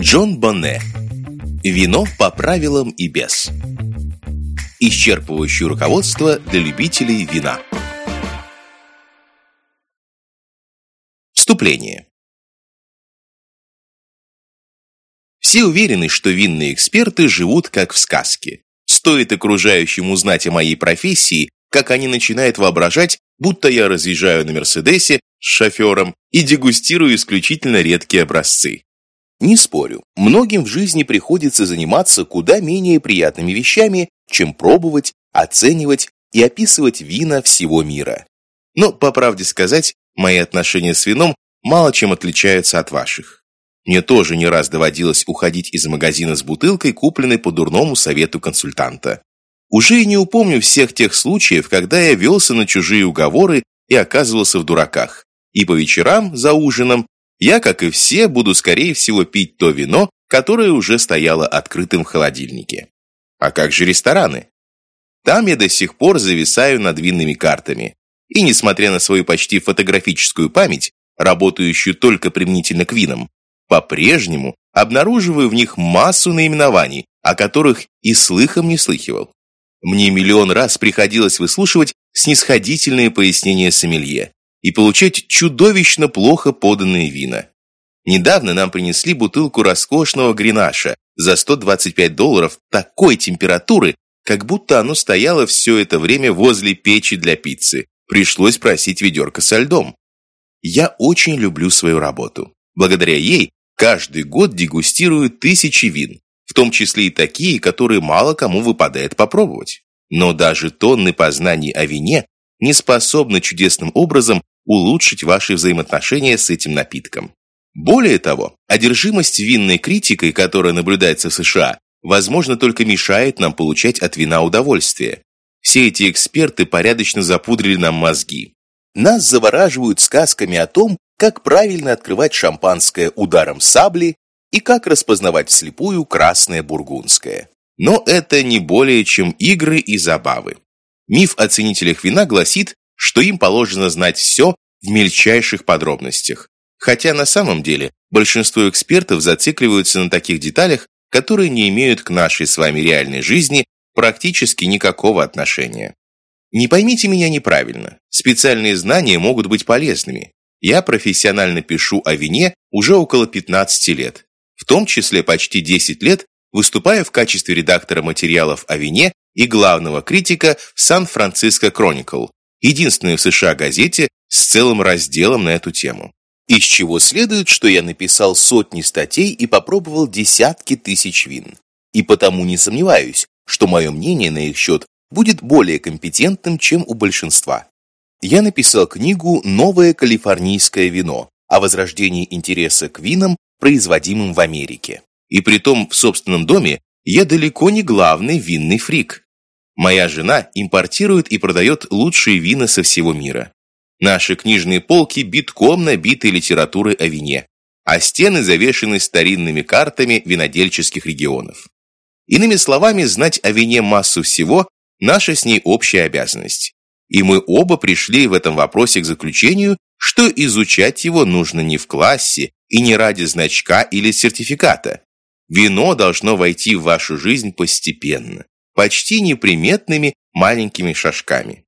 Джон Бонне. Вино по правилам и без. Исчерпывающее руководство для любителей вина. Вступление. Все уверены, что винные эксперты живут как в сказке. Стоит окружающим узнать о моей профессии, как они начинают воображать, будто я разъезжаю на Мерседесе с шофером и дегустирую исключительно редкие образцы. Не спорю, многим в жизни приходится заниматься куда менее приятными вещами, чем пробовать, оценивать и описывать вина всего мира. Но, по правде сказать, мои отношения с вином мало чем отличаются от ваших. Мне тоже не раз доводилось уходить из магазина с бутылкой, купленной по дурному совету консультанта. Уже и не упомню всех тех случаев, когда я велся на чужие уговоры и оказывался в дураках. И по вечерам, за ужином, я, как и все, буду, скорее всего, пить то вино, которое уже стояло открытым в холодильнике. А как же рестораны? Там я до сих пор зависаю над винными картами. И, несмотря на свою почти фотографическую память, работающую только применительно к винам, по-прежнему обнаруживаю в них массу наименований, о которых и слыхом не слыхивал. Мне миллион раз приходилось выслушивать снисходительные пояснения сомелье, и получать чудовищно плохо поданные вина. Недавно нам принесли бутылку роскошного гренаша за 125 долларов такой температуры, как будто оно стояло все это время возле печи для пиццы. Пришлось просить ведерко со льдом. Я очень люблю свою работу. Благодаря ей каждый год дегустирую тысячи вин, в том числе и такие, которые мало кому выпадает попробовать. Но даже тонны познаний о вине не способны чудесным образом улучшить ваши взаимоотношения с этим напитком. Более того, одержимость винной критикой, которая наблюдается в США, возможно, только мешает нам получать от вина удовольствие. Все эти эксперты порядочно запудрили нам мозги. Нас завораживают сказками о том, как правильно открывать шампанское ударом сабли и как распознавать вслепую красное бургундское. Но это не более чем игры и забавы. Миф о ценителях вина гласит, что им положено знать все в мельчайших подробностях. Хотя на самом деле большинство экспертов зацикливаются на таких деталях, которые не имеют к нашей с вами реальной жизни практически никакого отношения. Не поймите меня неправильно, специальные знания могут быть полезными. Я профессионально пишу о вине уже около 15 лет, в том числе почти 10 лет выступая в качестве редактора материалов о вине и главного критика в Сан-Франциско Кроникл, единственной в США газете с целым разделом на эту тему. Из чего следует, что я написал сотни статей и попробовал десятки тысяч вин. И потому не сомневаюсь, что мое мнение на их счет будет более компетентным, чем у большинства. Я написал книгу «Новое калифорнийское вино» о возрождении интереса к винам, производимым в Америке. И при том в собственном доме я далеко не главный винный фрик. Моя жена импортирует и продает лучшие вина со всего мира. Наши книжные полки битком набиты литературой о вине, а стены завешены старинными картами винодельческих регионов. Иными словами, знать о вине массу всего – наша с ней общая обязанность. И мы оба пришли в этом вопросе к заключению, что изучать его нужно не в классе и не ради значка или сертификата. Вино должно войти в вашу жизнь постепенно почти неприметными маленькими шажками.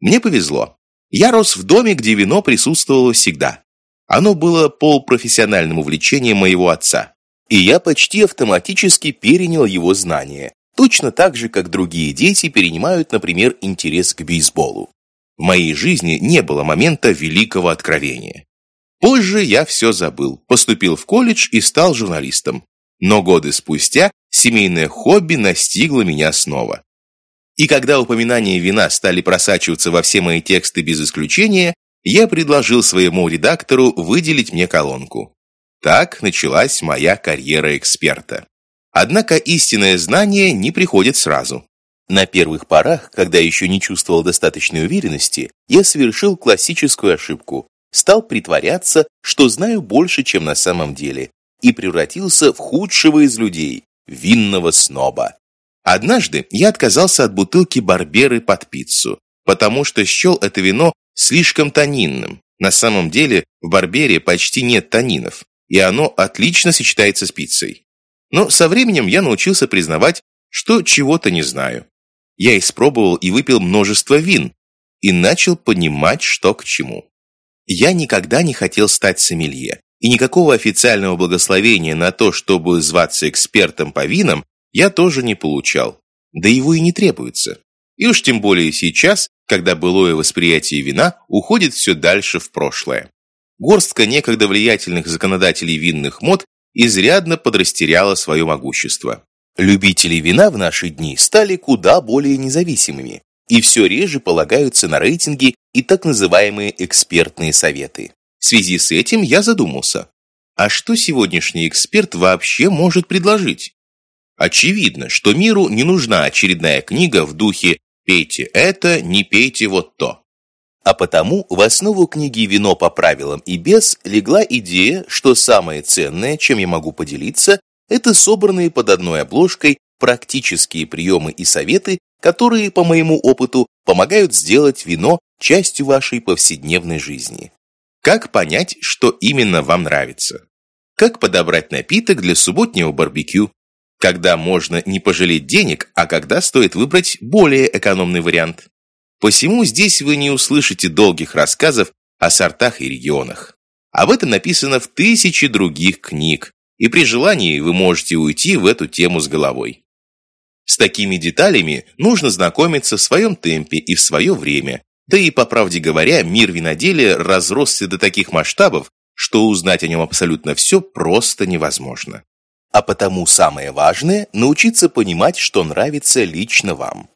Мне повезло. Я рос в доме, где вино присутствовало всегда. Оно было полупрофессиональным увлечением моего отца. И я почти автоматически перенял его знания. Точно так же, как другие дети перенимают, например, интерес к бейсболу. В моей жизни не было момента великого откровения. Позже я все забыл, поступил в колледж и стал журналистом. Но годы спустя семейное хобби настигло меня снова. И когда упоминания вина стали просачиваться во все мои тексты без исключения, я предложил своему редактору выделить мне колонку. Так началась моя карьера эксперта. Однако истинное знание не приходит сразу. На первых порах, когда еще не чувствовал достаточной уверенности, я совершил классическую ошибку. Стал притворяться, что знаю больше, чем на самом деле, и превратился в худшего из людей, винного сноба. Однажды я отказался от бутылки Барберы под пиццу, потому что счел это вино слишком тонинным. На самом деле в Барбере почти нет танинов, и оно отлично сочетается с пиццей. Но со временем я научился признавать, что чего-то не знаю. Я испробовал и выпил множество вин, и начал понимать, что к чему. Я никогда не хотел стать сомелье, и никакого официального благословения на то, чтобы зваться экспертом по винам, я тоже не получал. Да его и не требуется. И уж тем более сейчас, когда былое восприятие вина уходит все дальше в прошлое. Горстка некогда влиятельных законодателей винных мод изрядно подрастеряла свое могущество. Любители вина в наши дни стали куда более независимыми и все реже полагаются на рейтинги и так называемые экспертные советы. В связи с этим я задумался, а что сегодняшний эксперт вообще может предложить? Очевидно, что миру не нужна очередная книга в духе «пейте это, не пейте вот то». А потому в основу книги «Вино по правилам и без» легла идея, что самое ценное, чем я могу поделиться, это собранные под одной обложкой практические приемы и советы, которые, по моему опыту, помогают сделать вино частью вашей повседневной жизни. Как понять, что именно вам нравится? Как подобрать напиток для субботнего барбекю? Когда можно не пожалеть денег, а когда стоит выбрать более экономный вариант? Посему здесь вы не услышите долгих рассказов о сортах и регионах. Об этом написано в тысячи других книг, и при желании вы можете уйти в эту тему с головой. С такими деталями нужно знакомиться в своем темпе и в свое время, да и, по правде говоря, мир виноделия разросся до таких масштабов, что узнать о нем абсолютно все просто невозможно. А потому самое важное – научиться понимать, что нравится лично вам.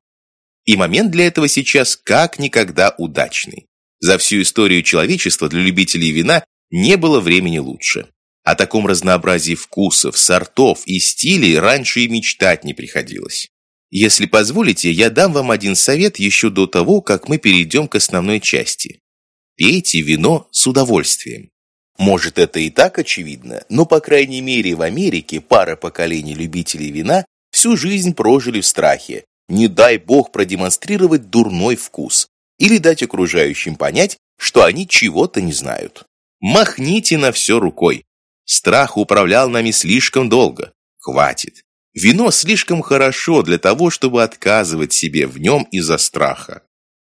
И момент для этого сейчас как никогда удачный. За всю историю человечества для любителей вина не было времени лучше. О таком разнообразии вкусов, сортов и стилей раньше и мечтать не приходилось. Если позволите, я дам вам один совет еще до того, как мы перейдем к основной части. Пейте вино с удовольствием. Может, это и так очевидно, но, по крайней мере, в Америке пара поколений любителей вина всю жизнь прожили в страхе, не дай бог продемонстрировать дурной вкус или дать окружающим понять, что они чего-то не знают. Махните на все рукой. Страх управлял нами слишком долго. Хватит. Вино слишком хорошо для того, чтобы отказывать себе в нем из-за страха.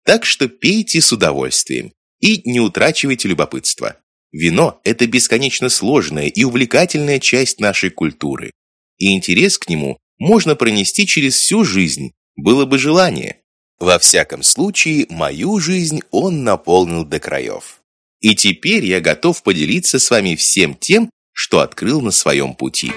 Так что пейте с удовольствием и не утрачивайте любопытство. Вино – это бесконечно сложная и увлекательная часть нашей культуры. И интерес к нему можно пронести через всю жизнь, было бы желание. Во всяком случае, мою жизнь он наполнил до краев. И теперь я готов поделиться с вами всем тем, что открыл на своем пути.